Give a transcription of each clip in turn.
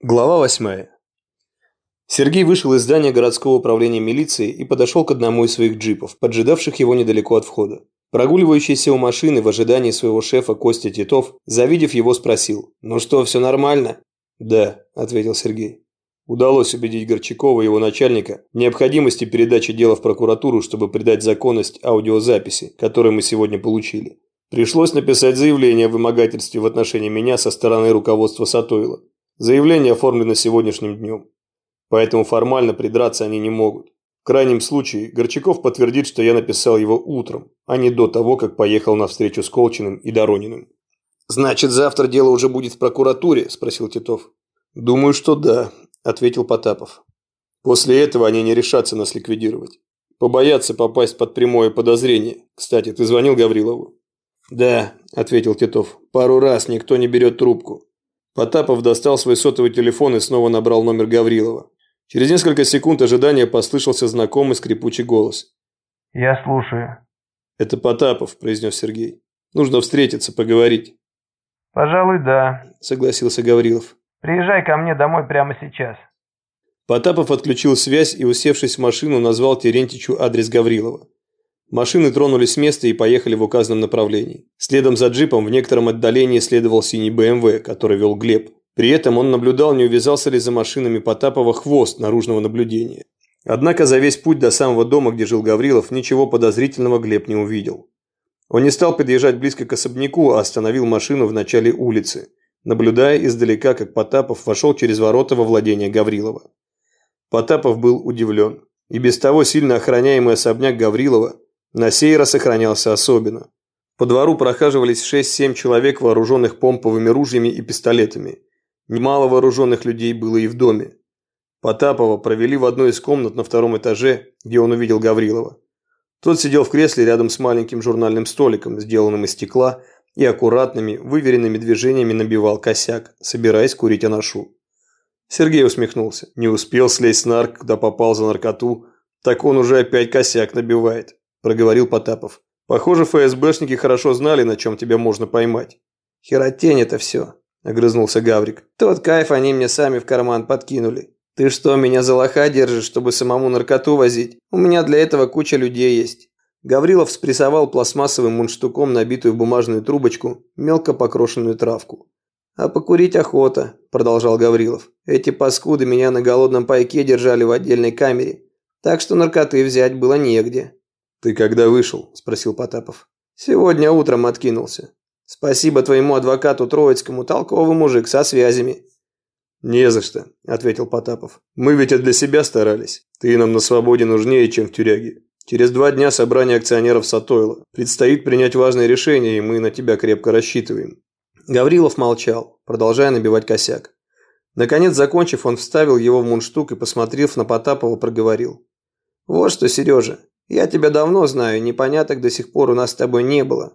Глава восьмая. Сергей вышел из здания городского управления милиции и подошел к одному из своих джипов, поджидавших его недалеко от входа. Прогуливающийся у машины в ожидании своего шефа Костя Титов, завидев его, спросил «Ну что, все нормально?» «Да», – ответил Сергей. Удалось убедить Горчакова и его начальника в необходимости передачи дела в прокуратуру, чтобы придать законность аудиозаписи, которую мы сегодня получили. Пришлось написать заявление о вымогательстве в отношении меня со стороны руководства Сатойла. Заявление оформлено сегодняшним днем. Поэтому формально придраться они не могут. В крайнем случае, Горчаков подтвердит, что я написал его утром, а не до того, как поехал на встречу с Колчиным и Дорониным. «Значит, завтра дело уже будет в прокуратуре?» – спросил Титов. «Думаю, что да», – ответил Потапов. «После этого они не решатся нас ликвидировать. Побоятся попасть под прямое подозрение. Кстати, ты звонил Гаврилову?» «Да», – ответил Титов. «Пару раз никто не берет трубку. Потапов достал свой сотовый телефон и снова набрал номер Гаврилова. Через несколько секунд ожидания послышался знакомый скрипучий голос. «Я слушаю». «Это Потапов», – произнес Сергей. «Нужно встретиться, поговорить». «Пожалуй, да», – согласился Гаврилов. «Приезжай ко мне домой прямо сейчас». Потапов отключил связь и, усевшись в машину, назвал Терентичу адрес Гаврилова. Машины тронулись с места и поехали в указанном направлении. Следом за джипом в некотором отдалении следовал синий БМВ, который вел Глеб. При этом он наблюдал, не увязался ли за машинами Потапова хвост наружного наблюдения. Однако за весь путь до самого дома, где жил Гаврилов, ничего подозрительного Глеб не увидел. Он не стал подъезжать близко к особняку, а остановил машину в начале улицы, наблюдая издалека, как Потапов вошел через ворота во владение Гаврилова. Потапов был удивлен. И без того сильно охраняемый особняк Гаврилова на сей раз сохранялся особенно. По двору прохаживались 6-7 человек, вооруженных помповыми ружьями и пистолетами. Немало вооруженных людей было и в доме. Потапова провели в одной из комнат на втором этаже, где он увидел Гаврилова. Тот сидел в кресле рядом с маленьким журнальным столиком, сделанным из стекла, и аккуратными, выверенными движениями набивал косяк, собираясь курить анашу. Сергей усмехнулся. Не успел слезть с нарк, когда попал за наркоту, так он уже опять косяк набивает. – проговорил Потапов. «Похоже, ФСБшники хорошо знали, на чем тебя можно поймать». «Херотень это все», – огрызнулся Гаврик. «Тот кайф они мне сами в карман подкинули. Ты что, меня за лоха держишь, чтобы самому наркоту возить? У меня для этого куча людей есть». Гаврилов спрессовал пластмассовым мундштуком набитую бумажную трубочку, мелко покрошенную травку. «А покурить охота», – продолжал Гаврилов. «Эти паскуды меня на голодном пайке держали в отдельной камере, так что наркоты взять было негде». «Ты когда вышел?» – спросил Потапов. «Сегодня утром откинулся. Спасибо твоему адвокату Троицкому, толковый мужик со связями». «Не за что», – ответил Потапов. «Мы ведь и для себя старались. Ты нам на свободе нужнее, чем в тюряге. Через два дня собрание акционеров Сатойла. Предстоит принять важное решение, и мы на тебя крепко рассчитываем». Гаврилов молчал, продолжая набивать косяк. Наконец, закончив, он вставил его в мундштук и, посмотрев на Потапова, проговорил. «Вот что, Сережа, я тебя давно знаю, непоняток до сих пор у нас с тобой не было.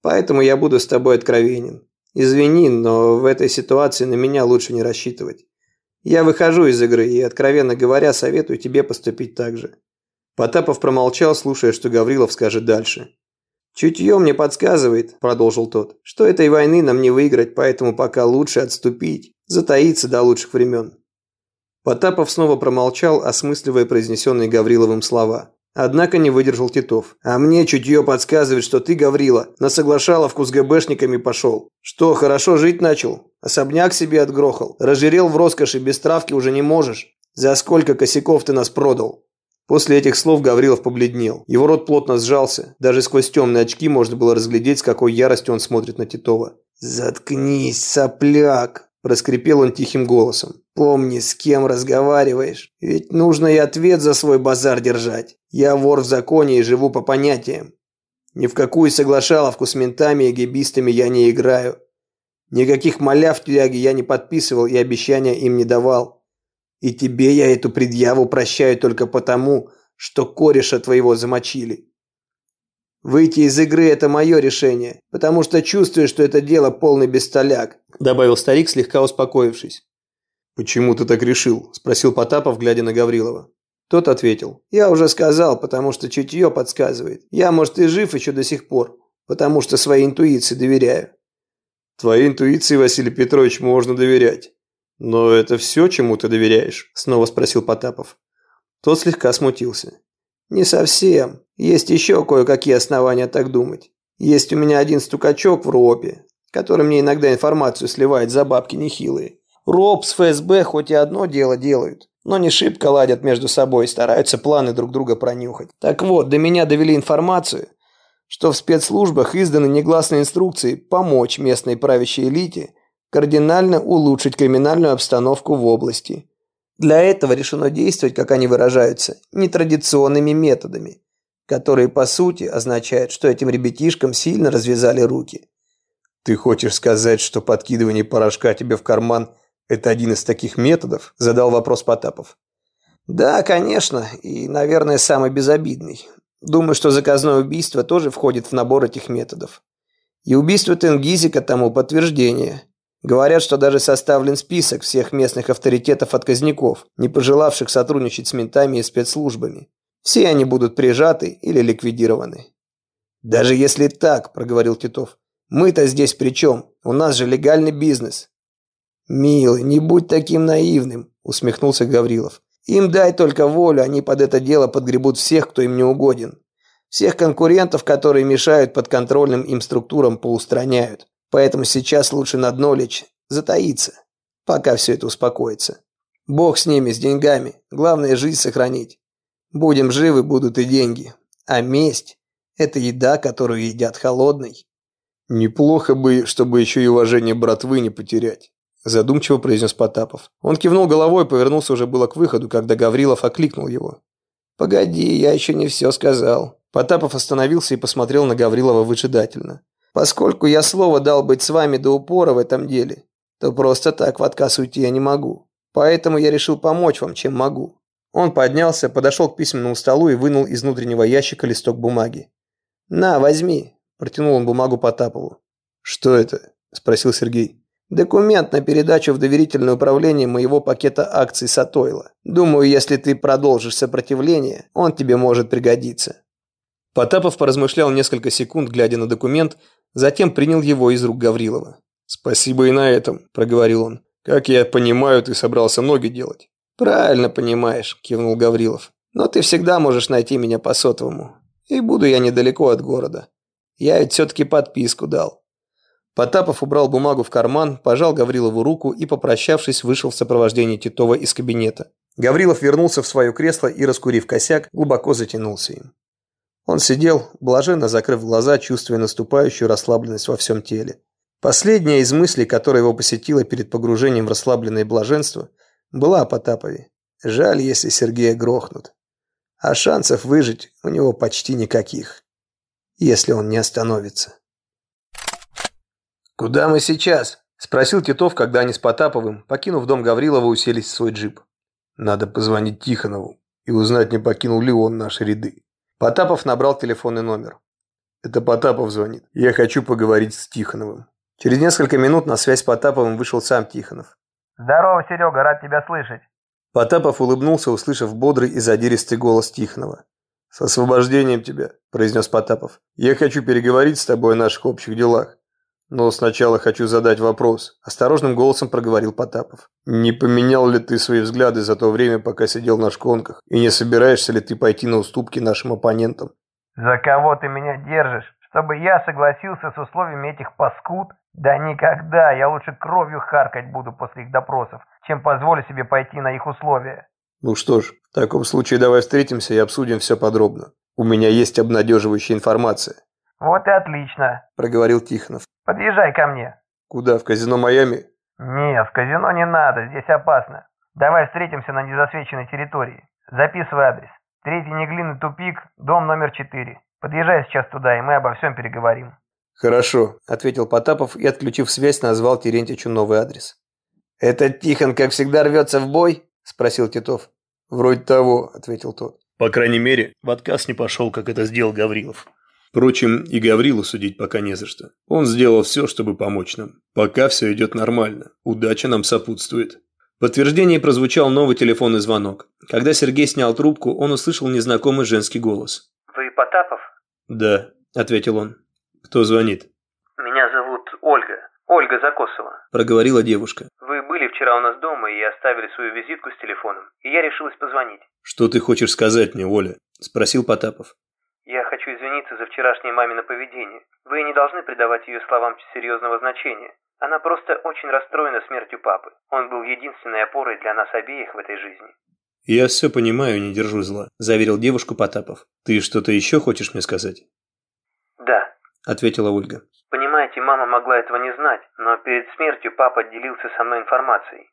Поэтому я буду с тобой откровенен. Извини, но в этой ситуации на меня лучше не рассчитывать. Я выхожу из игры и, откровенно говоря, советую тебе поступить так же». Потапов промолчал, слушая, что Гаврилов скажет дальше. «Чутье мне подсказывает», – продолжил тот, – «что этой войны нам не выиграть, поэтому пока лучше отступить, затаиться до лучших времен». Потапов снова промолчал, осмысливая произнесенные Гавриловым слова. Однако не выдержал Титов. «А мне чутье подсказывает, что ты, Гаврила, на соглашаловку с ГБшниками пошел. Что, хорошо жить начал? Особняк себе отгрохал. Разжирел в роскоши, без травки уже не можешь. За сколько косяков ты нас продал?» После этих слов Гаврилов побледнел. Его рот плотно сжался. Даже сквозь темные очки можно было разглядеть, с какой яростью он смотрит на Титова. «Заткнись, сопляк!» Проскрипел он тихим голосом. «Помни, с кем разговариваешь. Ведь нужно и ответ за свой базар держать. Я вор в законе и живу по понятиям. Ни в какую соглашаловку с ментами и гибистами я не играю. Никаких маляв в тюряге я не подписывал и обещания им не давал. И тебе я эту предъяву прощаю только потому, что кореша твоего замочили. Выйти из игры – это мое решение, потому что чувствую, что это дело полный бестоляк», – добавил старик, слегка успокоившись. «Почему ты так решил?» – спросил Потапов, глядя на Гаврилова. Тот ответил. «Я уже сказал, потому что чутье подсказывает. Я, может, и жив еще до сих пор, потому что своей интуиции доверяю». «Твоей интуиции, Василий Петрович, можно доверять. «Но это все, чему ты доверяешь?» – снова спросил Потапов. Тот слегка смутился. «Не совсем. Есть еще кое-какие основания так думать. Есть у меня один стукачок в РОПе, который мне иногда информацию сливает за бабки нехилые. РОП с ФСБ хоть и одно дело делают, но не шибко ладят между собой и стараются планы друг друга пронюхать. Так вот, до меня довели информацию, что в спецслужбах изданы негласные инструкции помочь местной правящей элите кардинально улучшить криминальную обстановку в области. Для этого решено действовать, как они выражаются, нетрадиционными методами, которые по сути означают, что этим ребятишкам сильно развязали руки. «Ты хочешь сказать, что подкидывание порошка тебе в карман – это один из таких методов?» – задал вопрос Потапов. «Да, конечно, и, наверное, самый безобидный. Думаю, что заказное убийство тоже входит в набор этих методов. И убийство Тенгизика тому подтверждение. Говорят, что даже составлен список всех местных авторитетов-отказников, не пожелавших сотрудничать с ментами и спецслужбами. Все они будут прижаты или ликвидированы. «Даже если так», – проговорил Титов, – «мы-то здесь при чем? У нас же легальный бизнес». «Милый, не будь таким наивным», – усмехнулся Гаврилов. «Им дай только волю, они под это дело подгребут всех, кто им не угоден. Всех конкурентов, которые мешают подконтрольным им структурам, поустраняют. Поэтому сейчас лучше на дно лечь, затаиться, пока все это успокоится. Бог с ними, с деньгами. Главное, жизнь сохранить. Будем живы, будут и деньги. А месть – это еда, которую едят холодной. Неплохо бы, чтобы еще и уважение братвы не потерять. Задумчиво произнес Потапов. Он кивнул головой повернулся уже было к выходу, когда Гаврилов окликнул его. «Погоди, я еще не все сказал». Потапов остановился и посмотрел на Гаврилова выжидательно. Поскольку я слово дал быть с вами до упора в этом деле, то просто так в отказ уйти я не могу. Поэтому я решил помочь вам, чем могу». Он поднялся, подошел к письменному столу и вынул из внутреннего ящика листок бумаги. «На, возьми», – протянул он бумагу Потапову. «Что это?» – спросил Сергей. «Документ на передачу в доверительное управление моего пакета акций Сатойла. Думаю, если ты продолжишь сопротивление, он тебе может пригодиться». Потапов поразмышлял несколько секунд, глядя на документ, Затем принял его из рук Гаврилова. «Спасибо и на этом», – проговорил он. «Как я понимаю, ты собрался ноги делать». «Правильно понимаешь», – кивнул Гаврилов. «Но ты всегда можешь найти меня по сотовому. И буду я недалеко от города. Я ведь все-таки подписку дал». Потапов убрал бумагу в карман, пожал Гаврилову руку и, попрощавшись, вышел в сопровождении Титова из кабинета. Гаврилов вернулся в свое кресло и, раскурив косяк, глубоко затянулся им. Он сидел, блаженно закрыв глаза, чувствуя наступающую расслабленность во всем теле. Последняя из мыслей, которая его посетила перед погружением в расслабленное блаженство, была о Потапове. Жаль, если Сергея грохнут. А шансов выжить у него почти никаких, если он не остановится. «Куда мы сейчас?» – спросил Титов, когда они с Потаповым, покинув дом Гаврилова, уселись в свой джип. «Надо позвонить Тихонову и узнать, не покинул ли он наши ряды». Потапов набрал телефонный номер. «Это Потапов звонит. Я хочу поговорить с Тихоновым». Через несколько минут на связь с Потаповым вышел сам Тихонов. «Здорово, Серега, рад тебя слышать». Потапов улыбнулся, услышав бодрый и задиристый голос Тихонова. «С освобождением тебя», – произнес Потапов. «Я хочу переговорить с тобой о наших общих делах. Но сначала хочу задать вопрос», – осторожным голосом проговорил Потапов. «Не поменял ли ты свои взгляды за то время, пока сидел на шконках? И не собираешься ли ты пойти на уступки нашим оппонентам?» «За кого ты меня держишь? Чтобы я согласился с условиями этих паскуд? Да никогда, я лучше кровью харкать буду после их допросов, чем позволю себе пойти на их условия». «Ну что ж, в таком случае давай встретимся и обсудим все подробно. У меня есть обнадеживающая информация». «Вот и отлично», – проговорил Тихонов. «Подъезжай ко мне». «Куда, в казино Майами?» «Не, в казино не надо, здесь опасно. Давай встретимся на незасвеченной территории. Записывай адрес. Третий Неглинный тупик, дом номер четыре. Подъезжай сейчас туда, и мы обо всем переговорим». «Хорошо», – ответил Потапов и, отключив связь, назвал Терентьичу новый адрес. «Этот Тихон, как всегда, рвется в бой?» – спросил Титов. «Вроде того», – ответил тот. По крайней мере, в отказ не пошел, как это сделал Гаврилов. Впрочем, и Гаврилу судить пока не за что. Он сделал все, чтобы помочь нам. Пока все идет нормально. Удача нам сопутствует. В подтверждение прозвучал новый телефонный звонок. Когда Сергей снял трубку, он услышал незнакомый женский голос. «Вы Потапов?» «Да», – ответил он. «Кто звонит?» «Меня зовут Ольга. Ольга Закосова», – проговорила девушка. «Вы были вчера у нас дома и оставили свою визитку с телефоном, и я решилась позвонить. «Что ты хочешь сказать мне, Оля?» – спросил Потапов. Хочу извиниться за вчерашнее мамино поведение. Вы не должны придавать ее словам серьезного значения. Она просто очень расстроена смертью папы. Он был единственной опорой для нас обеих в этой жизни. «Я все понимаю, не держу зла», – заверил девушку Потапов. «Ты что-то еще хочешь мне сказать?» «Да», – ответила Ольга. «Понимаете, мама могла этого не знать, но перед смертью папа делился со мной информацией».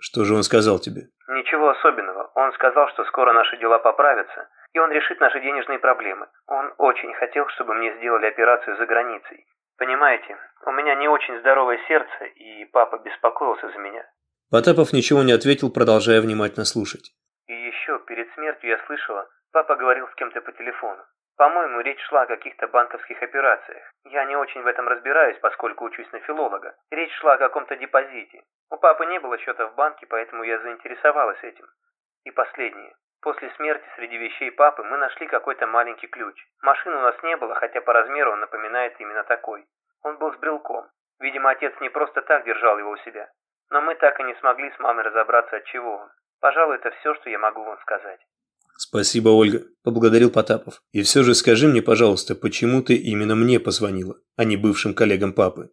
«Что же он сказал тебе?» «Ничего особенного. Он сказал, что скоро наши дела поправятся, и он решит наши денежные проблемы. Он очень хотел, чтобы мне сделали операцию за границей. Понимаете, у меня не очень здоровое сердце, и папа беспокоился за меня. Потапов ничего не ответил, продолжая внимательно слушать. И еще, перед смертью я слышала, папа говорил с кем-то по телефону. По-моему, речь шла о каких-то банковских операциях. Я не очень в этом разбираюсь, поскольку учусь на филолога. Речь шла о каком-то депозите. У папы не было счета в банке, поэтому я заинтересовалась этим. И последнее. После смерти среди вещей папы мы нашли какой-то маленький ключ. Машины у нас не было, хотя по размеру он напоминает именно такой. Он был с брелком. Видимо, отец не просто так держал его у себя. Но мы так и не смогли с мамой разобраться, от чего он. Пожалуй, это все, что я могу вам сказать. «Спасибо, Ольга», – поблагодарил Потапов. «И все же скажи мне, пожалуйста, почему ты именно мне позвонила, а не бывшим коллегам папы?»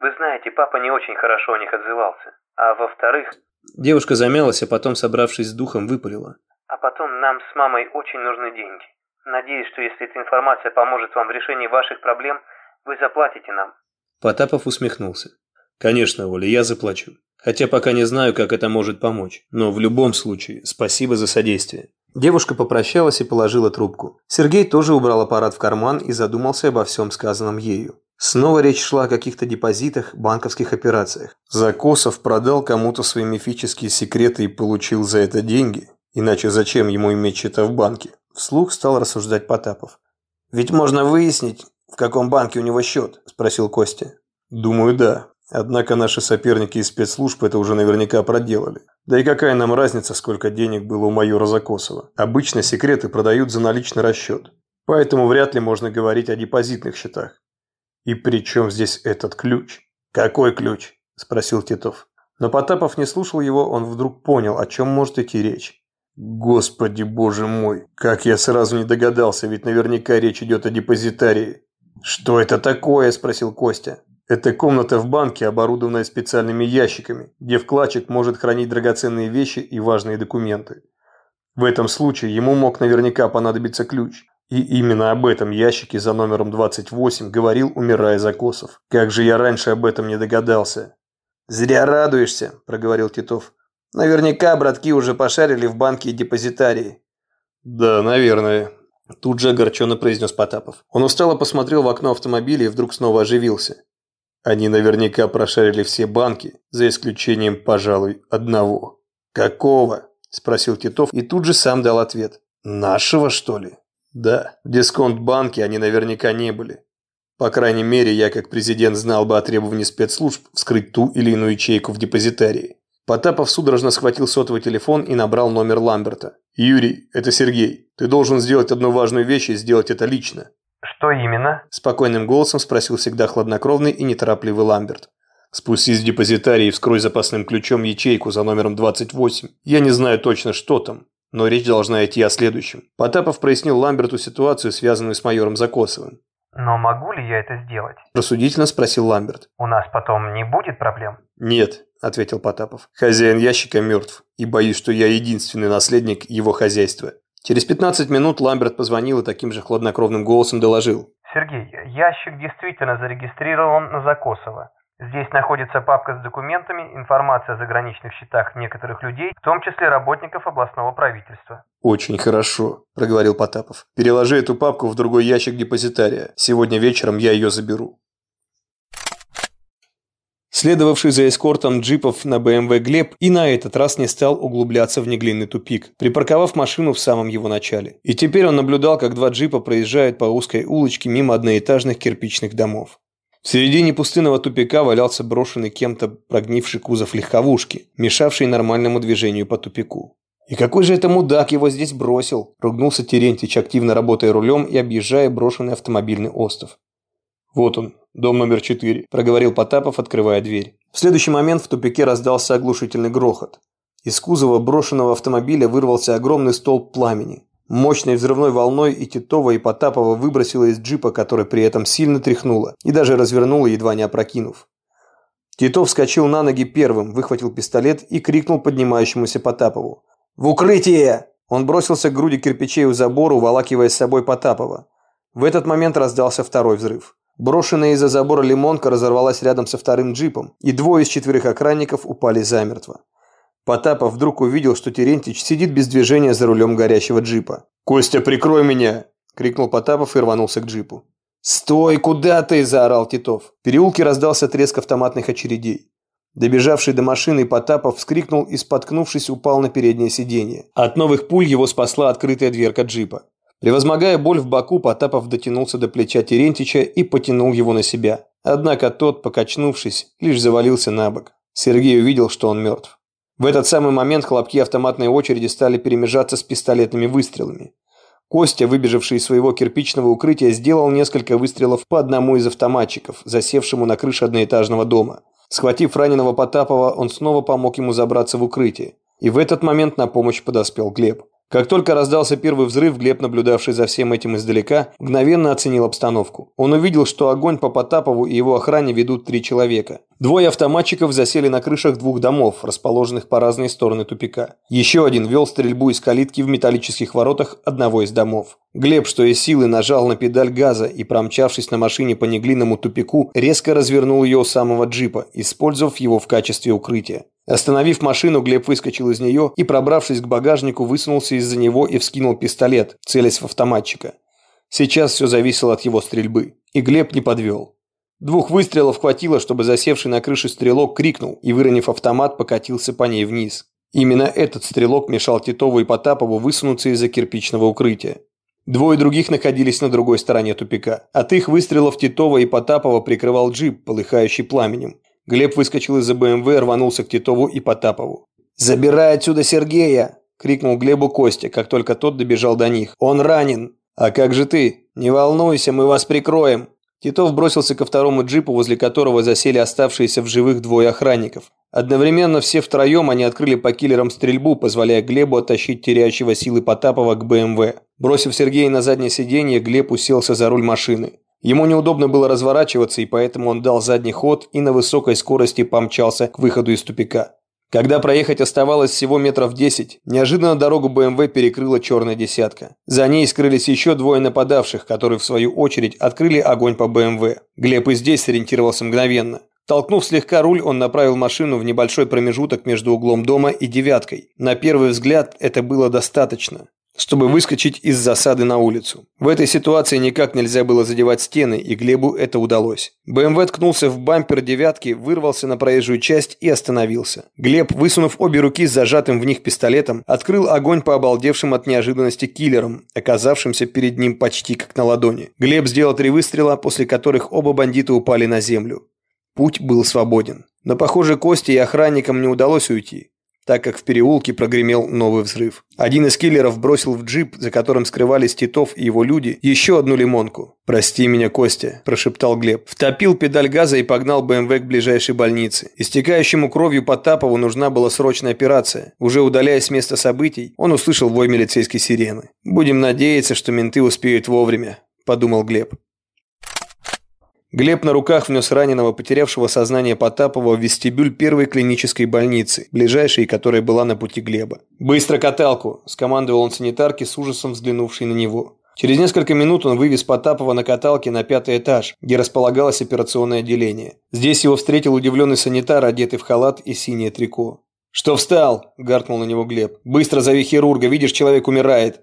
«Вы знаете, папа не очень хорошо о них отзывался. А во-вторых...» Девушка замялась, а потом, собравшись с духом, выпалила. А потом нам с мамой очень нужны деньги. Надеюсь, что если эта информация поможет вам в решении ваших проблем, вы заплатите нам. Потапов усмехнулся. Конечно, Оля, я заплачу. Хотя пока не знаю, как это может помочь. Но в любом случае, спасибо за содействие. Девушка попрощалась и положила трубку. Сергей тоже убрал аппарат в карман и задумался обо всем сказанном ею. Снова речь шла о каких-то депозитах, банковских операциях. Закосов продал кому-то свои мифические секреты и получил за это деньги. Иначе зачем ему иметь счета в банке? Вслух стал рассуждать Потапов. «Ведь можно выяснить, в каком банке у него счет?» – спросил Костя. «Думаю, да. Однако наши соперники из спецслужб это уже наверняка проделали. Да и какая нам разница, сколько денег было у майора Закосова? Обычно секреты продают за наличный расчет. Поэтому вряд ли можно говорить о депозитных счетах. И при чем здесь этот ключ? Какой ключ? Спросил Титов. Но Потапов не слушал его, он вдруг понял, о чем может идти речь. Господи боже мой, как я сразу не догадался, ведь наверняка речь идет о депозитарии. Что это такое? спросил Костя. Это комната в банке, оборудованная специальными ящиками, где вкладчик может хранить драгоценные вещи и важные документы. В этом случае ему мог наверняка понадобиться ключ. И именно об этом ящике за номером 28 говорил, умирая Закосов. Как же я раньше об этом не догадался. «Зря радуешься», – проговорил Титов. Наверняка братки уже пошарили в банке и депозитарии. Да, наверное. Тут же огорченно произнес Потапов. Он устало посмотрел в окно автомобиля и вдруг снова оживился. Они наверняка прошарили все банки, за исключением, пожалуй, одного. «Какого?» – спросил Титов и тут же сам дал ответ. «Нашего, что ли?» «Да, в дисконт-банке они наверняка не были. По крайней мере, я как президент знал бы о требовании спецслужб вскрыть ту или иную ячейку в депозитарии. Потапов судорожно схватил сотовый телефон и набрал номер Ламберта. «Юрий, это Сергей. Ты должен сделать одну важную вещь и сделать это лично». «Что именно?» – спокойным голосом спросил всегда хладнокровный и неторопливый Ламберт. «Спустись в депозитарий и вскрой запасным ключом ячейку за номером 28. Я не знаю точно, что там, но речь должна идти о следующем». Потапов прояснил Ламберту ситуацию, связанную с майором Закосовым. «Но могу ли я это сделать?» – рассудительно спросил Ламберт. «У нас потом не будет проблем?» «Нет, – ответил Потапов. «Хозяин ящика мертв, и боюсь, что я единственный наследник его хозяйства». Через 15 минут Ламберт позвонил и таким же хладнокровным голосом доложил. «Сергей, ящик действительно зарегистрирован на Закосова. Здесь находится папка с документами, информация о заграничных счетах некоторых людей, в том числе работников областного правительства». «Очень хорошо», – проговорил Потапов. «Переложи эту папку в другой ящик депозитария. Сегодня вечером я ее заберу». Следовавший за эскортом джипов на БМВ Глеб и на этот раз не стал углубляться в неглинный тупик, припарковав машину в самом его начале. И теперь он наблюдал, как два джипа проезжают по узкой улочке мимо одноэтажных кирпичных домов. В середине пустынного тупика валялся брошенный кем-то прогнивший кузов легковушки, мешавший нормальному движению по тупику. «И какой же это мудак его здесь бросил?» – ругнулся Терентьич, активно работая рулем и объезжая брошенный автомобильный остров. «Вот он, дом номер четыре», – проговорил Потапов, открывая дверь. В следующий момент в тупике раздался оглушительный грохот. Из кузова брошенного автомобиля вырвался огромный столб пламени. Мощной взрывной волной и Титова, и Потапова выбросило из джипа, который при этом сильно тряхнуло, и даже развернуло, едва не опрокинув. Титов вскочил на ноги первым, выхватил пистолет и крикнул поднимающемуся Потапову. «В укрытие!» Он бросился к груди кирпичей у забора, уволакивая с собой Потапова. В этот момент раздался второй взрыв. Брошенная из-за забора лимонка разорвалась рядом со вторым джипом, и двое из четверых охранников упали замертво. Потапов вдруг увидел, что Терентьич сидит без движения за рулем горящего джипа. «Костя, прикрой меня!» – крикнул Потапов и рванулся к джипу. «Стой! Куда ты?» – заорал Титов. В переулке раздался треск автоматных очередей. Добежавший до машины Потапов вскрикнул и, споткнувшись, упал на переднее сиденье. От новых пуль его спасла открытая дверка джипа. Превозмогая боль в боку, Потапов дотянулся до плеча Терентича и потянул его на себя. Однако тот, покачнувшись, лишь завалился на бок. Сергей увидел, что он мертв. В этот самый момент хлопки автоматной очереди стали перемежаться с пистолетными выстрелами. Костя, выбежавший из своего кирпичного укрытия, сделал несколько выстрелов по одному из автоматчиков, засевшему на крыше одноэтажного дома. Схватив раненого Потапова, он снова помог ему забраться в укрытие. И в этот момент на помощь подоспел Глеб. Как только раздался первый взрыв, Глеб, наблюдавший за всем этим издалека, мгновенно оценил обстановку. Он увидел, что огонь по Потапову и его охране ведут три человека. Двое автоматчиков засели на крышах двух домов, расположенных по разные стороны тупика. Еще один вел стрельбу из калитки в металлических воротах одного из домов. Глеб, что из силы, нажал на педаль газа и, промчавшись на машине по неглинному тупику, резко развернул ее у самого джипа, использовав его в качестве укрытия. Остановив машину, Глеб выскочил из нее и, пробравшись к багажнику, высунулся из-за него и вскинул пистолет, целясь в автоматчика. Сейчас все зависело от его стрельбы. И Глеб не подвел. Двух выстрелов хватило, чтобы засевший на крыше стрелок крикнул и, выронив автомат, покатился по ней вниз. Именно этот стрелок мешал Титову и Потапову высунуться из-за кирпичного укрытия. Двое других находились на другой стороне тупика. От их выстрелов Титова и Потапова прикрывал джип, полыхающий пламенем. Глеб выскочил из-за БМВ, рванулся к Титову и Потапову. «Забирай отсюда Сергея!» – крикнул Глебу Костя, как только тот добежал до них. «Он ранен!» «А как же ты? Не волнуйся, мы вас прикроем!» Титов бросился ко второму джипу, возле которого засели оставшиеся в живых двое охранников. Одновременно все втроем они открыли по киллерам стрельбу, позволяя Глебу оттащить теряющего силы Потапова к БМВ. Бросив Сергея на заднее сиденье, Глеб уселся за руль машины. Ему неудобно было разворачиваться, и поэтому он дал задний ход и на высокой скорости помчался к выходу из тупика. Когда проехать оставалось всего метров десять, неожиданно дорогу БМВ перекрыла черная десятка. За ней скрылись еще двое нападавших, которые в свою очередь открыли огонь по БМВ. Глеб и здесь сориентировался мгновенно. Толкнув слегка руль, он направил машину в небольшой промежуток между углом дома и девяткой. На первый взгляд это было достаточно чтобы выскочить из засады на улицу. В этой ситуации никак нельзя было задевать стены, и Глебу это удалось. БМВ ткнулся в бампер девятки, вырвался на проезжую часть и остановился. Глеб, высунув обе руки с зажатым в них пистолетом, открыл огонь по обалдевшим от неожиданности киллерам, оказавшимся перед ним почти как на ладони. Глеб сделал три выстрела, после которых оба бандита упали на землю. Путь был свободен. Но, похоже, Косте и охранникам не удалось уйти так как в переулке прогремел новый взрыв. Один из киллеров бросил в джип, за которым скрывались Титов и его люди, еще одну лимонку. «Прости меня, Костя», – прошептал Глеб. Втопил педаль газа и погнал БМВ к ближайшей больнице. Истекающему кровью Потапову нужна была срочная операция. Уже удаляясь с места событий, он услышал вой милицейской сирены. «Будем надеяться, что менты успеют вовремя», – подумал Глеб. Глеб на руках внес раненого, потерявшего сознание Потапова в вестибюль первой клинической больницы, ближайшей которая была на пути Глеба. «Быстро каталку!» – скомандовал он санитарке, с ужасом взглянувшей на него. Через несколько минут он вывез Потапова на каталке на пятый этаж, где располагалось операционное отделение. Здесь его встретил удивленный санитар, одетый в халат и синее трико. «Что встал?» – гаркнул на него Глеб. «Быстро зови хирурга, видишь, человек умирает!»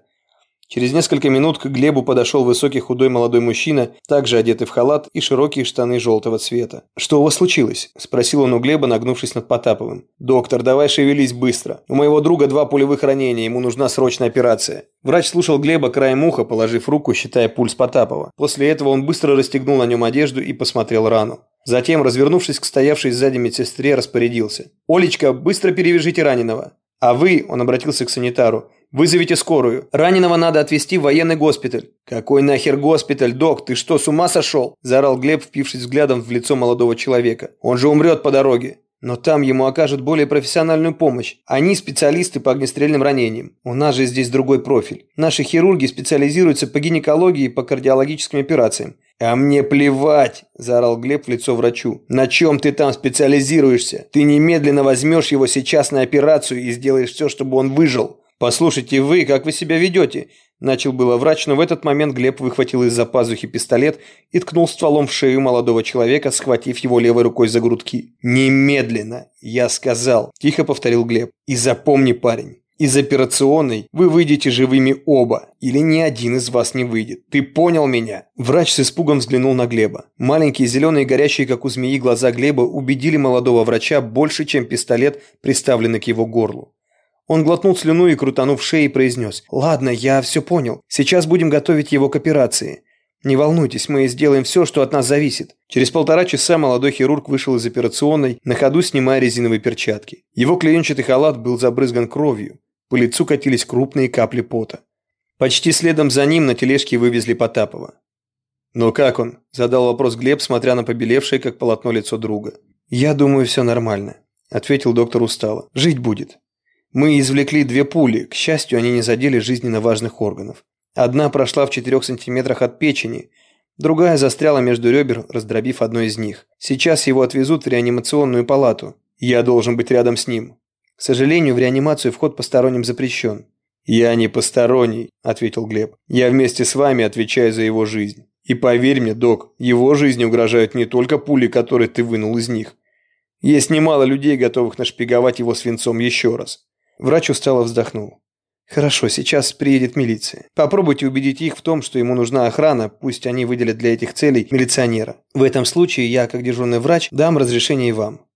Через несколько минут к Глебу подошел высокий худой молодой мужчина, также одетый в халат и широкие штаны желтого цвета. «Что у вас случилось?» – спросил он у Глеба, нагнувшись над Потаповым. «Доктор, давай шевелись быстро. У моего друга два пулевых ранения, ему нужна срочная операция». Врач слушал Глеба краем уха, положив руку, считая пульс Потапова. После этого он быстро расстегнул на нем одежду и посмотрел рану. Затем, развернувшись к стоявшей сзади медсестре, распорядился. «Олечка, быстро перевяжите раненого». «А вы», – он обратился к санитару, Вызовите скорую. Раненого надо отвезти в военный госпиталь». «Какой нахер госпиталь, док? Ты что, с ума сошел?» – заорал Глеб, впившись взглядом в лицо молодого человека. «Он же умрет по дороге». Но там ему окажут более профессиональную помощь. Они специалисты по огнестрельным ранениям. У нас же здесь другой профиль. Наши хирурги специализируются по гинекологии и по кардиологическим операциям. «А мне плевать!» – заорал Глеб в лицо врачу. «На чем ты там специализируешься? Ты немедленно возьмешь его сейчас на операцию и сделаешь все, чтобы он выжил!» «Послушайте вы, как вы себя ведете?» Начал было врач, но в этот момент Глеб выхватил из-за пазухи пистолет и ткнул стволом в шею молодого человека, схватив его левой рукой за грудки. «Немедленно!» «Я сказал!» – тихо повторил Глеб. «И запомни, парень, из операционной вы выйдете живыми оба, или ни один из вас не выйдет. Ты понял меня?» Врач с испугом взглянул на Глеба. Маленькие зеленые, горящие как у змеи глаза Глеба убедили молодого врача больше, чем пистолет, приставленный к его горлу. Он глотнул слюну и, крутанув шеей, произнес. «Ладно, я все понял. Сейчас будем готовить его к операции. Не волнуйтесь, мы сделаем все, что от нас зависит». Через полтора часа молодой хирург вышел из операционной, на ходу снимая резиновые перчатки. Его клеенчатый халат был забрызган кровью. По лицу катились крупные капли пота. Почти следом за ним на тележке вывезли Потапова. «Ну как он?» – задал вопрос Глеб, смотря на побелевшее, как полотно лицо друга. «Я думаю, все нормально», – ответил доктор устало. «Жить будет». Мы извлекли две пули, к счастью, они не задели жизненно важных органов. Одна прошла в 4 сантиметрах от печени, другая застряла между ребер, раздробив одно из них. Сейчас его отвезут в реанимационную палату. Я должен быть рядом с ним. К сожалению, в реанимацию вход посторонним запрещен. «Я не посторонний», – ответил Глеб. «Я вместе с вами отвечаю за его жизнь. И поверь мне, док, его жизни угрожают не только пули, которые ты вынул из них. Есть немало людей, готовых нашпиговать его свинцом еще раз. Врач устало вздохнул. «Хорошо, сейчас приедет милиция. Попробуйте убедить их в том, что ему нужна охрана, пусть они выделят для этих целей милиционера. В этом случае я, как дежурный врач, дам разрешение и вам».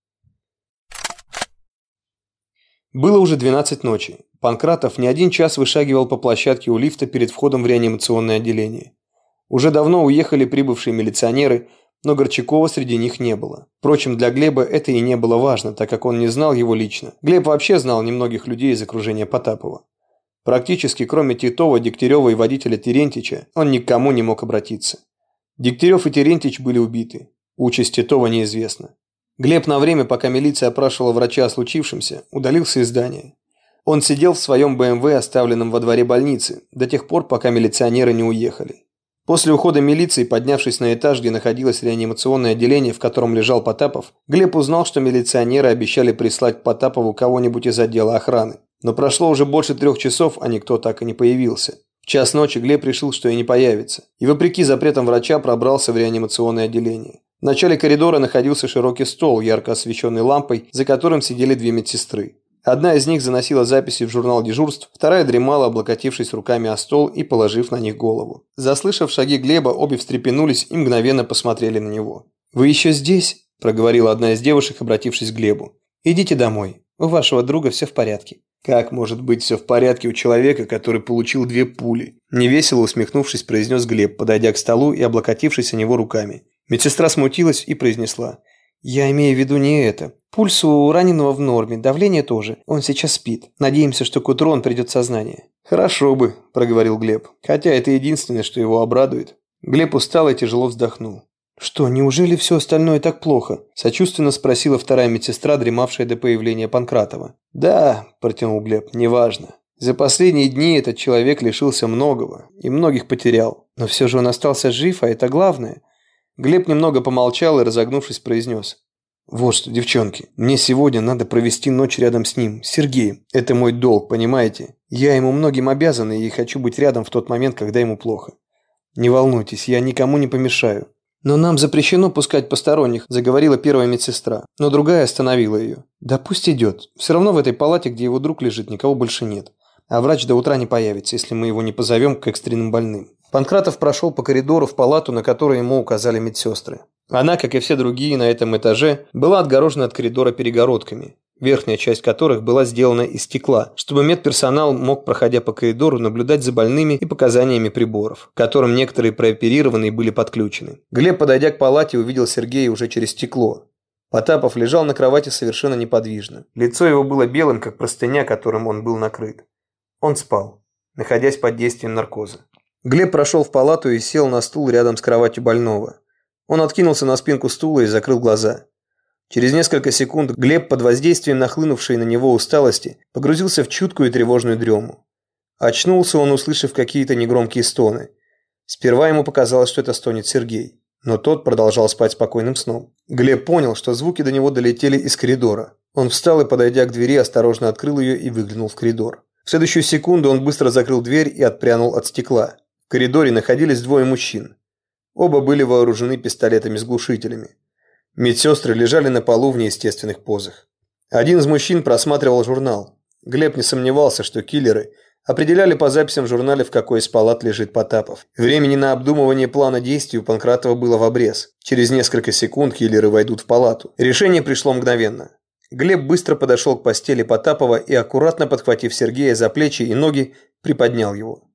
Было уже 12 ночи. Панкратов не один час вышагивал по площадке у лифта перед входом в реанимационное отделение. Уже давно уехали прибывшие милиционеры – но Горчакова среди них не было. Впрочем, для Глеба это и не было важно, так как он не знал его лично. Глеб вообще знал немногих людей из окружения Потапова. Практически, кроме Титова, Дегтярева и водителя Терентича, он никому не мог обратиться. Дегтярев и Терентич были убиты. Участь Титова неизвестна. Глеб на время, пока милиция опрашивала врача о случившемся, удалился из здания. Он сидел в своем БМВ, оставленном во дворе больницы, до тех пор, пока милиционеры не уехали. После ухода милиции, поднявшись на этаж, где находилось реанимационное отделение, в котором лежал Потапов, Глеб узнал, что милиционеры обещали прислать Потапову кого-нибудь из отдела охраны. Но прошло уже больше трех часов, а никто так и не появился. В час ночи Глеб решил, что и не появится. И вопреки запретам врача пробрался в реанимационное отделение. В начале коридора находился широкий стол, ярко освещенный лампой, за которым сидели две медсестры. Одна из них заносила записи в журнал дежурств, вторая дремала, облокотившись руками о стол и положив на них голову. Заслышав шаги Глеба, обе встрепенулись и мгновенно посмотрели на него. «Вы еще здесь?» – проговорила одна из девушек, обратившись к Глебу. «Идите домой. У вашего друга все в порядке». «Как может быть все в порядке у человека, который получил две пули?» Невесело усмехнувшись, произнес Глеб, подойдя к столу и облокотившись о него руками. Медсестра смутилась и произнесла. «Я имею в виду не это. Пульс у раненого в норме, давление тоже. Он сейчас спит. Надеемся, что к утру он придет в сознание». «Хорошо бы», – проговорил Глеб. «Хотя это единственное, что его обрадует». Глеб устал и тяжело вздохнул. «Что, неужели все остальное так плохо?» – сочувственно спросила вторая медсестра, дремавшая до появления Панкратова. «Да», – протянул Глеб, – «неважно. За последние дни этот человек лишился многого и многих потерял. Но все же он остался жив, а это главное». Глеб немного помолчал и, разогнувшись, произнес. «Вот что, девчонки, мне сегодня надо провести ночь рядом с ним, Сергеем. Это мой долг, понимаете? Я ему многим обязан и хочу быть рядом в тот момент, когда ему плохо. Не волнуйтесь, я никому не помешаю. «Но нам запрещено пускать посторонних», – заговорила первая медсестра, но другая остановила ее. «Да пусть идет. Все равно в этой палате, где его друг лежит, никого больше нет. А врач до утра не появится, если мы его не позовем к экстренным больным». Панкратов прошел по коридору в палату, на которую ему указали медсестры. Она, как и все другие на этом этаже, была отгорожена от коридора перегородками, верхняя часть которых была сделана из стекла, чтобы медперсонал мог, проходя по коридору, наблюдать за больными и показаниями приборов, к которым некоторые прооперированные были подключены. Глеб, подойдя к палате, увидел Сергея уже через стекло. Потапов лежал на кровати совершенно неподвижно. Лицо его было белым, как простыня, которым он был накрыт. Он спал, находясь под действием наркоза. Глеб прошел в палату и сел на стул рядом с кроватью больного. Он откинулся на спинку стула и закрыл глаза. Через несколько секунд Глеб под воздействием нахлынувшей на него усталости погрузился в чуткую и тревожную дрему. Очнулся он, услышав какие-то негромкие стоны. Сперва ему показалось, что это стонет Сергей, но тот продолжал спать спокойным сном. Глеб понял, что звуки до него долетели из коридора. Он встал и, подойдя к двери, осторожно открыл ее и выглянул в коридор. В следующую секунду он быстро закрыл дверь и отпрянул от стекла. Коридоре находились двое мужчин. Оба были вооружены пистолетами с глушителями. Медсестры лежали на полу в неестественных позах. Один из мужчин просматривал журнал. Глеб не сомневался, что киллеры определяли по записям в журнале, в какой из палат лежит Потапов. Времени на обдумывание плана действий у Панкратова было в обрез. Через несколько секунд киллеры войдут в палату. Решение пришло мгновенно. Глеб быстро подошел к постели Потапова и, аккуратно подхватив Сергея за плечи и ноги, приподнял его.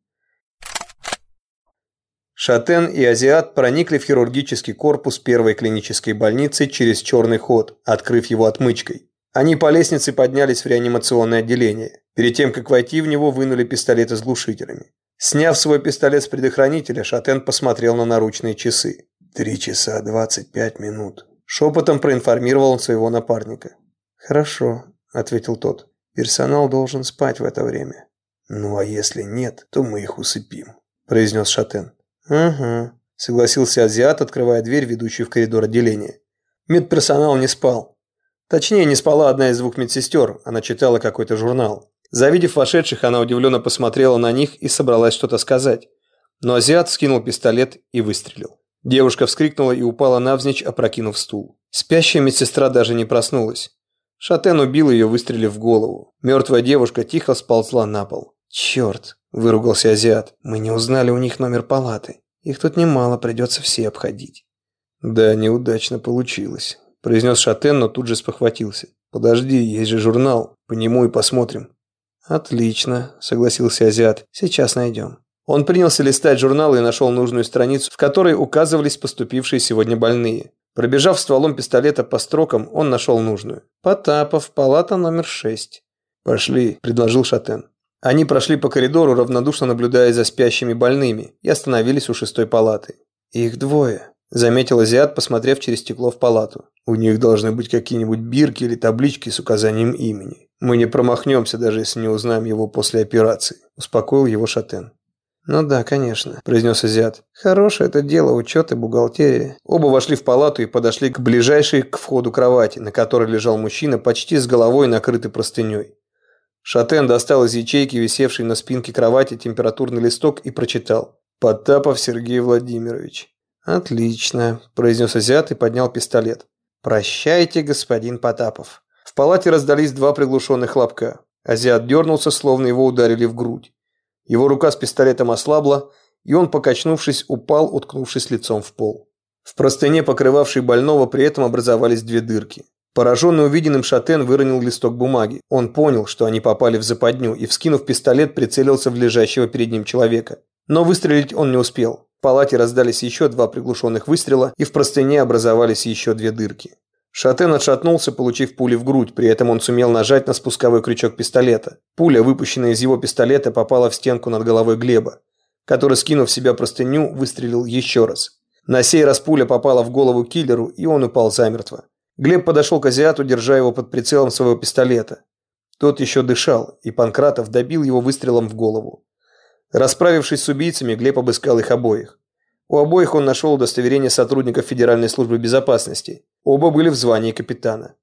Шатен и Азиат проникли в хирургический корпус первой клинической больницы через черный ход, открыв его отмычкой. Они по лестнице поднялись в реанимационное отделение. Перед тем, как войти в него, вынули пистолеты с глушителями. Сняв свой пистолет с предохранителя, Шатен посмотрел на наручные часы. «Три часа двадцать пять минут». Шепотом проинформировал он своего напарника. «Хорошо», – ответил тот. «Персонал должен спать в это время». «Ну а если нет, то мы их усыпим», – произнес Шатен. «Угу», – согласился азиат, открывая дверь, ведущую в коридор отделения. Медперсонал не спал. Точнее, не спала одна из двух медсестер, она читала какой-то журнал. Завидев вошедших, она удивленно посмотрела на них и собралась что-то сказать. Но азиат скинул пистолет и выстрелил. Девушка вскрикнула и упала навзничь, опрокинув стул. Спящая медсестра даже не проснулась. Шатен убил ее, выстрелив в голову. Мертвая девушка тихо сползла на пол. «Черт!» – выругался азиат. «Мы не узнали у них номер палаты. Их тут немало, придется все обходить». «Да, неудачно получилось», – произнес Шатен, но тут же спохватился. «Подожди, есть же журнал. По нему и посмотрим». «Отлично», – согласился азиат. «Сейчас найдем». Он принялся листать журнал и нашел нужную страницу, в которой указывались поступившие сегодня больные. Пробежав стволом пистолета по строкам, он нашел нужную. «Потапов, палата номер шесть». «Пошли», – предложил Шатен. Они прошли по коридору, равнодушно наблюдая за спящими больными, и остановились у шестой палаты. «Их двое», – заметил азиат, посмотрев через стекло в палату. «У них должны быть какие-нибудь бирки или таблички с указанием имени. Мы не промахнемся, даже если не узнаем его после операции», – успокоил его Шатен. «Ну да, конечно», – произнес азиат. «Хорошее это дело, учет и бухгалтерия». Оба вошли в палату и подошли к ближайшей к входу кровати, на которой лежал мужчина, почти с головой накрытый простыней. Шатен достал из ячейки, висевшей на спинке кровати, температурный листок и прочитал. «Потапов Сергей Владимирович». «Отлично», – произнес азиат и поднял пистолет. «Прощайте, господин Потапов». В палате раздались два приглушенных хлопка. Азиат дернулся, словно его ударили в грудь. Его рука с пистолетом ослабла, и он, покачнувшись, упал, уткнувшись лицом в пол. В простыне, покрывавшей больного, при этом образовались две дырки. Пораженный увиденным Шатен выронил листок бумаги. Он понял, что они попали в западню и, вскинув пистолет, прицелился в лежащего перед ним человека. Но выстрелить он не успел. В палате раздались еще два приглушенных выстрела, и в простыне образовались еще две дырки. Шатен отшатнулся, получив пули в грудь, при этом он сумел нажать на спусковой крючок пистолета. Пуля, выпущенная из его пистолета, попала в стенку над головой Глеба, который, скинув себя простыню, выстрелил еще раз. На сей раз пуля попала в голову киллеру, и он упал замертво. Глеб подошел к азиату, держа его под прицелом своего пистолета. Тот еще дышал, и Панкратов добил его выстрелом в голову. Расправившись с убийцами, Глеб обыскал их обоих. У обоих он нашел удостоверение сотрудников Федеральной службы безопасности. Оба были в звании капитана.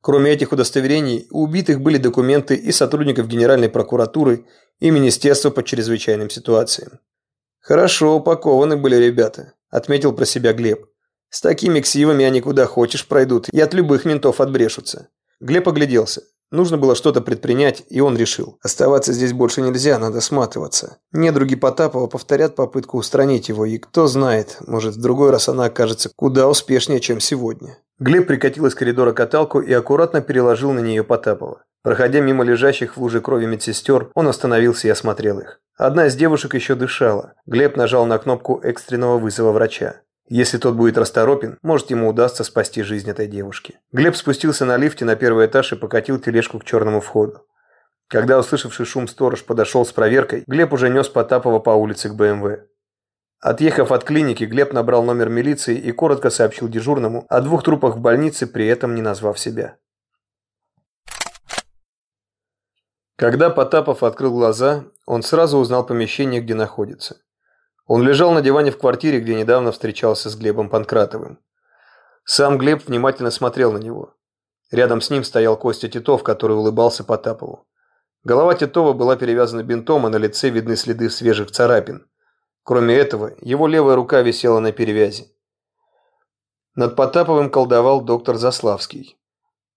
Кроме этих удостоверений, у убитых были документы и сотрудников Генеральной прокуратуры и Министерства по чрезвычайным ситуациям. «Хорошо упакованы были ребята», – отметил про себя Глеб. С такими ксивами они куда хочешь пройдут и от любых ментов отбрешутся. Глеб огляделся. Нужно было что-то предпринять, и он решил. Оставаться здесь больше нельзя, надо сматываться. Недруги Потапова повторят попытку устранить его, и кто знает, может в другой раз она окажется куда успешнее, чем сегодня. Глеб прикатил из коридора каталку и аккуратно переложил на нее Потапова. Проходя мимо лежащих в луже крови медсестер, он остановился и осмотрел их. Одна из девушек еще дышала. Глеб нажал на кнопку экстренного вызова врача. Если тот будет расторопен, может ему удастся спасти жизнь этой девушки. Глеб спустился на лифте на первый этаж и покатил тележку к черному входу. Когда услышавший шум сторож подошел с проверкой, Глеб уже нес Потапова по улице к БМВ. Отъехав от клиники, Глеб набрал номер милиции и коротко сообщил дежурному о двух трупах в больнице, при этом не назвав себя. Когда Потапов открыл глаза, он сразу узнал помещение, где находится. Он лежал на диване в квартире, где недавно встречался с Глебом Панкратовым. Сам Глеб внимательно смотрел на него. Рядом с ним стоял Костя Титов, который улыбался Потапову. Голова Титова была перевязана бинтом, а на лице видны следы свежих царапин. Кроме этого, его левая рука висела на перевязи. Над Потаповым колдовал доктор Заславский.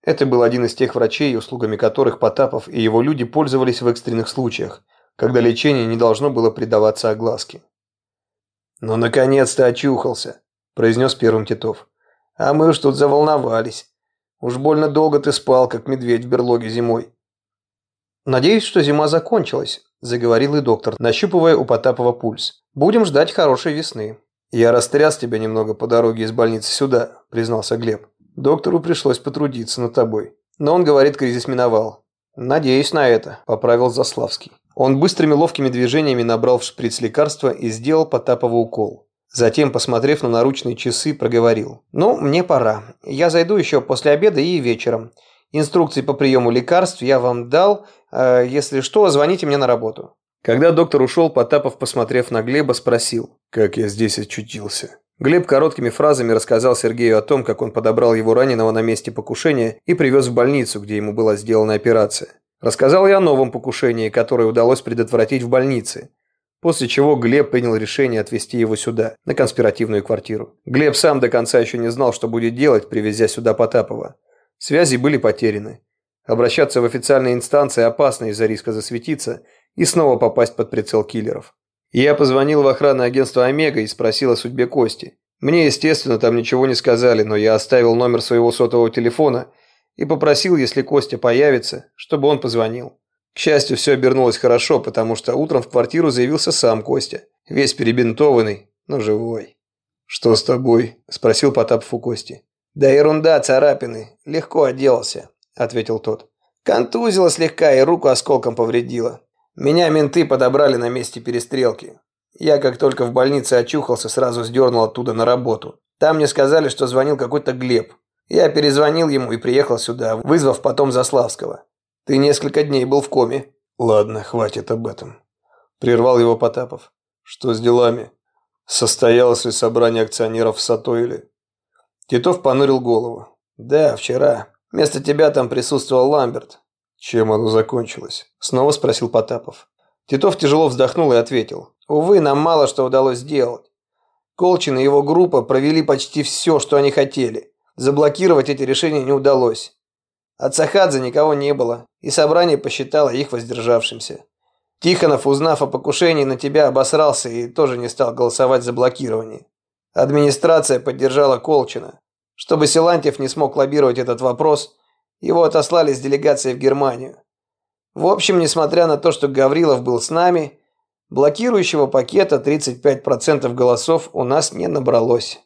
Это был один из тех врачей, услугами которых Потапов и его люди пользовались в экстренных случаях, когда лечение не должно было предаваться огласке. «Ну, наконец-то очухался», – произнес первым Титов. «А мы уж тут заволновались. Уж больно долго ты спал, как медведь в берлоге зимой». «Надеюсь, что зима закончилась», – заговорил и доктор, нащупывая у Потапова пульс. «Будем ждать хорошей весны». «Я растряс тебя немного по дороге из больницы сюда», – признался Глеб. Доктору пришлось потрудиться над тобой. Но он говорит, кризис миновал. Надеюсь на это, поправил Заславский. Он быстрыми ловкими движениями набрал в шприц лекарства и сделал Потапову укол. Затем, посмотрев на наручные часы, проговорил. «Ну, мне пора. Я зайду еще после обеда и вечером. Инструкции по приему лекарств я вам дал. Э, если что, звоните мне на работу». Когда доктор ушел, Потапов, посмотрев на Глеба, спросил. «Как я здесь очутился?» Глеб короткими фразами рассказал Сергею о том, как он подобрал его раненого на месте покушения и привез в больницу, где ему была сделана операция. Рассказал и о новом покушении, которое удалось предотвратить в больнице. После чего Глеб принял решение отвезти его сюда, на конспиративную квартиру. Глеб сам до конца еще не знал, что будет делать, привезя сюда Потапова. Связи были потеряны. Обращаться в официальные инстанции опасно из-за риска засветиться и снова попасть под прицел киллеров. Я позвонил в охранное агентство «Омега» и спросил о судьбе Кости. Мне, естественно, там ничего не сказали, но я оставил номер своего сотового телефона и попросил, если Костя появится, чтобы он позвонил. К счастью, все обернулось хорошо, потому что утром в квартиру заявился сам Костя, весь перебинтованный, но живой. «Что с тобой?» – спросил Потапов у Кости. «Да ерунда, царапины. Легко отделался», – ответил тот. «Контузило слегка и руку осколком повредило. Меня менты подобрали на месте перестрелки. Я, как только в больнице очухался, сразу сдернул оттуда на работу. Там мне сказали, что звонил какой-то Глеб. Я перезвонил ему и приехал сюда, вызвав потом Заславского. Ты несколько дней был в коме. Ладно, хватит об этом. Прервал его Потапов. Что с делами? Состоялось ли собрание акционеров в Сатоиле? Титов понурил голову. Да, вчера. Вместо тебя там присутствовал Ламберт. «Чем оно закончилось?» – снова спросил Потапов. Титов тяжело вздохнул и ответил. «Увы, нам мало что удалось сделать. Колчин и его группа провели почти все, что они хотели. Заблокировать эти решения не удалось. От Сахадзе никого не было, и собрание посчитало их воздержавшимся. Тихонов, узнав о покушении на тебя, обосрался и тоже не стал голосовать за блокирование. Администрация поддержала Колчина. Чтобы Силантьев не смог лоббировать этот вопрос, его отослали с делегацией в Германию. В общем, несмотря на то, что Гаврилов был с нами, блокирующего пакета 35% голосов у нас не набралось.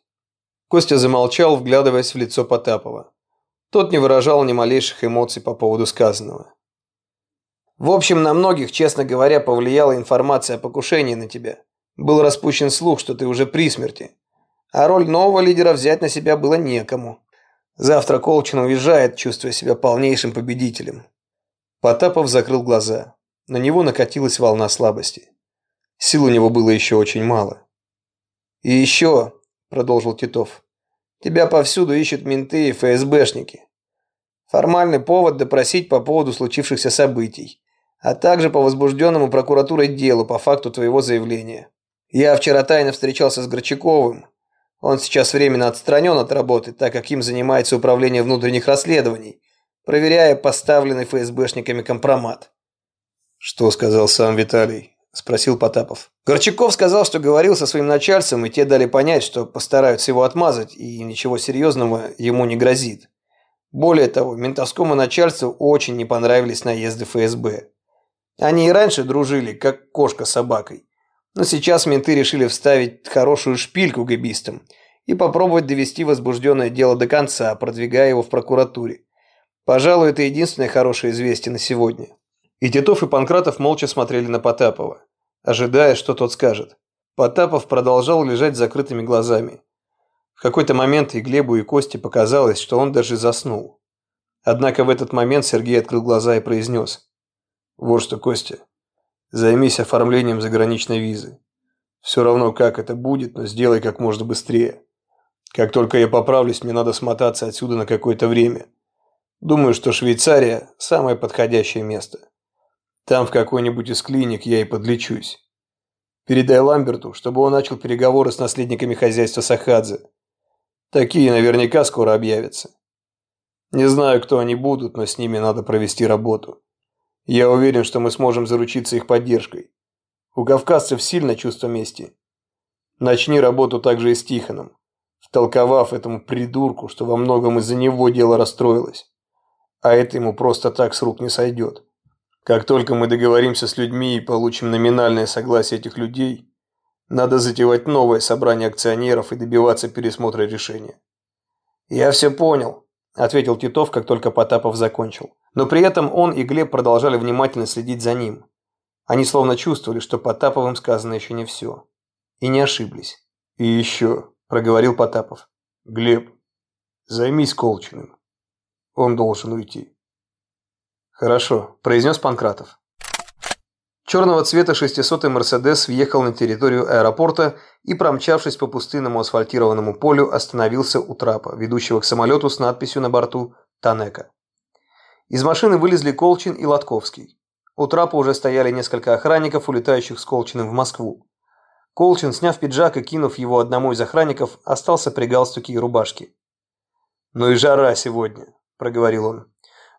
Костя замолчал, вглядываясь в лицо Потапова. Тот не выражал ни малейших эмоций по поводу сказанного. В общем, на многих, честно говоря, повлияла информация о покушении на тебя. Был распущен слух, что ты уже при смерти. А роль нового лидера взять на себя было некому. Завтра Колчин уезжает, чувствуя себя полнейшим победителем. Потапов закрыл глаза. На него накатилась волна слабости. Сил у него было еще очень мало. «И еще», – продолжил Титов, – «тебя повсюду ищут менты и ФСБшники. Формальный повод допросить по поводу случившихся событий, а также по возбужденному прокуратурой делу по факту твоего заявления. Я вчера тайно встречался с Горчаковым, он сейчас временно отстранен от работы, так как им занимается управление внутренних расследований, проверяя поставленный ФСБшниками компромат. «Что сказал сам Виталий?» – спросил Потапов. Горчаков сказал, что говорил со своим начальством, и те дали понять, что постараются его отмазать, и ничего серьезного ему не грозит. Более того, ментовскому начальству очень не понравились наезды ФСБ. Они и раньше дружили, как кошка с собакой. Но сейчас менты решили вставить хорошую шпильку гэбистам и попробовать довести возбужденное дело до конца, продвигая его в прокуратуре. Пожалуй, это единственное хорошее известие на сегодня. И Титов и Панкратов молча смотрели на Потапова, ожидая, что тот скажет. Потапов продолжал лежать с закрытыми глазами. В какой-то момент и Глебу, и Косте показалось, что он даже заснул. Однако в этот момент Сергей открыл глаза и произнес. «Вот что, Костя, займись оформлением заграничной визы. Все равно, как это будет, но сделай как можно быстрее. Как только я поправлюсь, мне надо смотаться отсюда на какое-то время. Думаю, что Швейцария – самое подходящее место. Там в какой-нибудь из клиник я и подлечусь. Передай Ламберту, чтобы он начал переговоры с наследниками хозяйства Сахадзе. Такие наверняка скоро объявятся. Не знаю, кто они будут, но с ними надо провести работу. Я уверен, что мы сможем заручиться их поддержкой. У кавказцев сильно чувство мести. Начни работу также и с Тихоном, втолковав этому придурку, что во многом из-за него дело расстроилось. А это ему просто так с рук не сойдет. Как только мы договоримся с людьми и получим номинальное согласие этих людей, надо затевать новое собрание акционеров и добиваться пересмотра решения. «Я все понял», – ответил Титов, как только Потапов закончил. Но при этом он и Глеб продолжали внимательно следить за ним. Они словно чувствовали, что Потаповым сказано еще не все. И не ошиблись. «И еще», – проговорил Потапов. «Глеб, займись Колчиным. Он должен уйти». «Хорошо», – произнес Панкратов. Черного цвета 600-й «Мерседес» въехал на территорию аэропорта и, промчавшись по пустынному асфальтированному полю, остановился у трапа, ведущего к самолету с надписью на борту «Танека». Из машины вылезли Колчин и Лотковский. У трапа уже стояли несколько охранников, улетающих с Колчиным в Москву. Колчин, сняв пиджак и кинув его одному из охранников, остался при галстуке и рубашке. «Ну и жара сегодня», – проговорил он.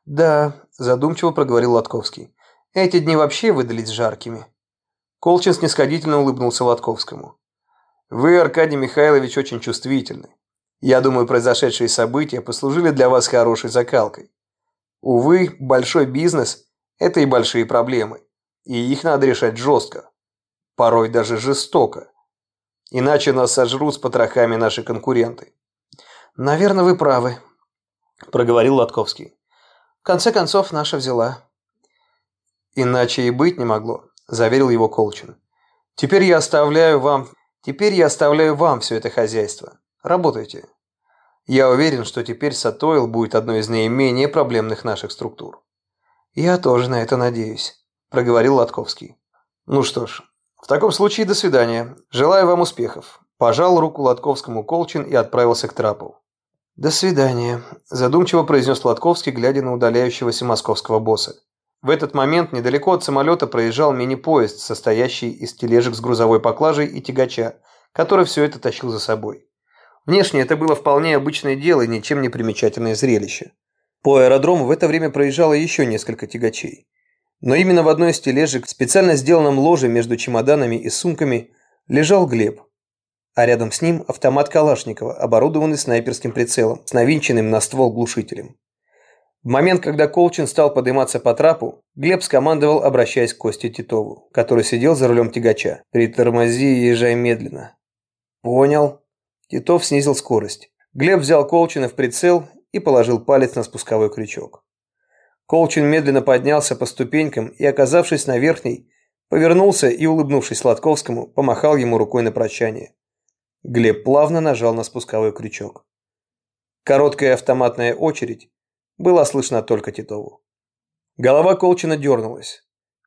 «Да», – задумчиво проговорил Лотковский. «Эти дни вообще выдались жаркими». Колчин снисходительно улыбнулся Лотковскому. «Вы, Аркадий Михайлович, очень чувствительны. Я думаю, произошедшие события послужили для вас хорошей закалкой. Увы, большой бизнес – это и большие проблемы, и их надо решать жестко, порой даже жестоко. Иначе нас сожрут с потрохами наши конкуренты». «Наверное, вы правы», – проговорил Лотковский. В конце концов, наша взяла. Иначе и быть не могло, заверил его Колчин. Теперь я оставляю вам... Теперь я оставляю вам все это хозяйство. Работайте. Я уверен, что теперь Сатоил будет одной из наименее проблемных наших структур. Я тоже на это надеюсь, проговорил Латковский. Ну что ж, в таком случае до свидания. Желаю вам успехов. Пожал руку Латковскому Колчин и отправился к трапу. «До свидания», – задумчиво произнес Лотковский, глядя на удаляющегося московского босса. В этот момент недалеко от самолета проезжал мини-поезд, состоящий из тележек с грузовой поклажей и тягача, который все это тащил за собой. Внешне это было вполне обычное дело и ничем не примечательное зрелище. По аэродрому в это время проезжало еще несколько тягачей. Но именно в одной из тележек, специально сделанном ложе между чемоданами и сумками, лежал Глеб, а рядом с ним автомат Калашникова, оборудованный снайперским прицелом с навинченным на ствол глушителем. В момент, когда Колчин стал подниматься по трапу, Глеб скомандовал, обращаясь к Косте Титову, который сидел за рулем тягача. «Притормози и езжай медленно». «Понял». Титов снизил скорость. Глеб взял Колчина в прицел и положил палец на спусковой крючок. Колчин медленно поднялся по ступенькам и, оказавшись на верхней, повернулся и, улыбнувшись Сладковскому, помахал ему рукой на прощание. Глеб плавно нажал на спусковой крючок. Короткая автоматная очередь была слышна только Титову. Голова Колчина дернулась.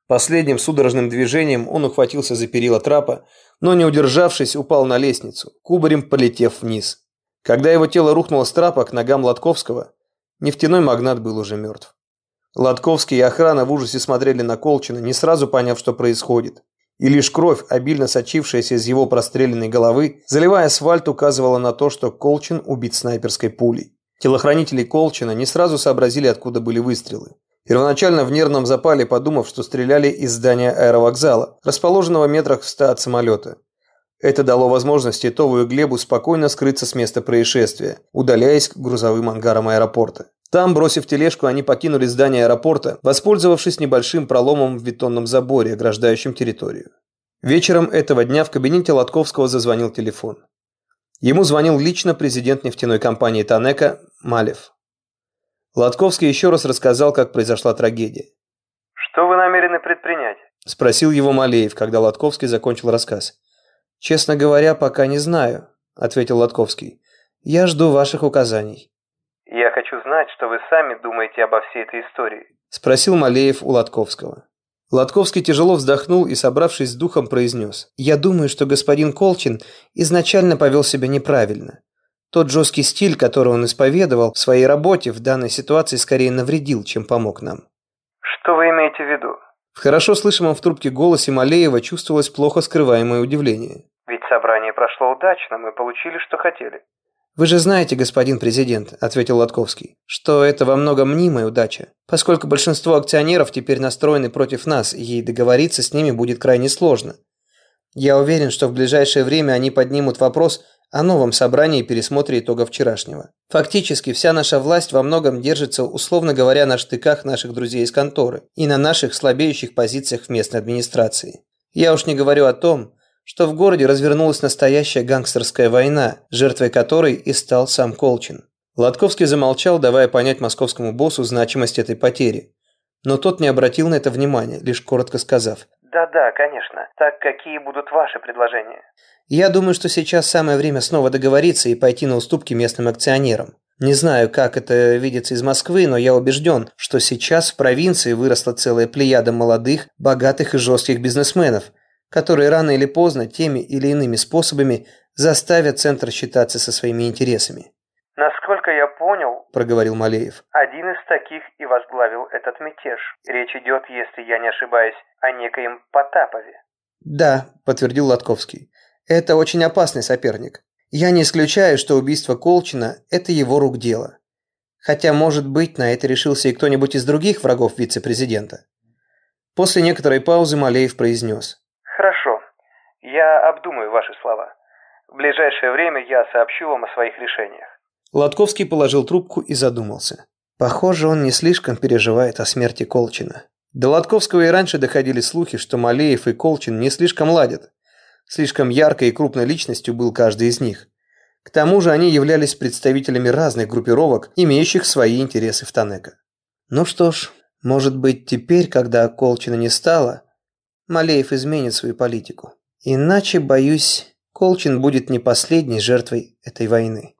Последним судорожным движением он ухватился за перила трапа, но не удержавшись, упал на лестницу, кубарем полетев вниз. Когда его тело рухнуло с трапа к ногам Лотковского, нефтяной магнат был уже мертв. Лотковский и охрана в ужасе смотрели на Колчина, не сразу поняв, что происходит и лишь кровь, обильно сочившаяся из его простреленной головы, заливая асфальт, указывала на то, что Колчин убит снайперской пулей. Телохранители Колчина не сразу сообразили, откуда были выстрелы. Первоначально в нервном запале подумав, что стреляли из здания аэровокзала, расположенного метрах в ста от самолета. Это дало возможность Титову и Глебу спокойно скрыться с места происшествия, удаляясь к грузовым ангарам аэропорта. Там, бросив тележку, они покинули здание аэропорта, воспользовавшись небольшим проломом в бетонном заборе, ограждающем территорию. Вечером этого дня в кабинете Лотковского зазвонил телефон. Ему звонил лично президент нефтяной компании «Танека» Малев. Лотковский еще раз рассказал, как произошла трагедия. Что вы намерены предпринять? Спросил его Малеев, когда Лотковский закончил рассказ. «Честно говоря, пока не знаю», – ответил Лотковский. «Я жду ваших указаний». «Я хочу знать, что вы сами думаете обо всей этой истории», – спросил Малеев у Лотковского. Лотковский тяжело вздохнул и, собравшись с духом, произнес. «Я думаю, что господин Колчин изначально повел себя неправильно. Тот жесткий стиль, который он исповедовал в своей работе, в данной ситуации скорее навредил, чем помог нам». «Что вы имеете в виду?» В хорошо слышимом в трубке голосе Малеева чувствовалось плохо скрываемое удивление. «Ведь собрание прошло удачно, мы получили, что хотели». «Вы же знаете, господин президент», – ответил Лотковский, – «что это во многом мнимая удача, поскольку большинство акционеров теперь настроены против нас, и договориться с ними будет крайне сложно. Я уверен, что в ближайшее время они поднимут вопрос о новом собрании и пересмотре итогов вчерашнего. Фактически вся наша власть во многом держится, условно говоря, на штыках наших друзей из конторы и на наших слабеющих позициях в местной администрации. Я уж не говорю о том, что в городе развернулась настоящая гангстерская война, жертвой которой и стал сам Колчин. Лотковский замолчал, давая понять московскому боссу значимость этой потери. Но тот не обратил на это внимания, лишь коротко сказав. «Да-да, конечно. Так какие будут ваши предложения?» Я думаю, что сейчас самое время снова договориться и пойти на уступки местным акционерам. Не знаю, как это видится из Москвы, но я убежден, что сейчас в провинции выросла целая плеяда молодых, богатых и жестких бизнесменов, которые рано или поздно теми или иными способами заставят центр считаться со своими интересами. «Насколько я понял», – проговорил Малеев, – «один из таких и возглавил этот мятеж. Речь идет, если я не ошибаюсь, о некоем Потапове». «Да», – подтвердил Лотковский. Это очень опасный соперник. Я не исключаю, что убийство Колчина – это его рук дело. Хотя, может быть, на это решился и кто-нибудь из других врагов вице-президента. После некоторой паузы Малеев произнес. «Хорошо. Я обдумаю ваши слова. В ближайшее время я сообщу вам о своих решениях». Лотковский положил трубку и задумался. Похоже, он не слишком переживает о смерти Колчина. До Лотковского и раньше доходили слухи, что Малеев и Колчин не слишком ладят. Слишком яркой и крупной личностью был каждый из них. К тому же они являлись представителями разных группировок, имеющих свои интересы в Танека. Ну что ж, может быть теперь, когда Колчина не стало, Малеев изменит свою политику. Иначе, боюсь, Колчин будет не последней жертвой этой войны.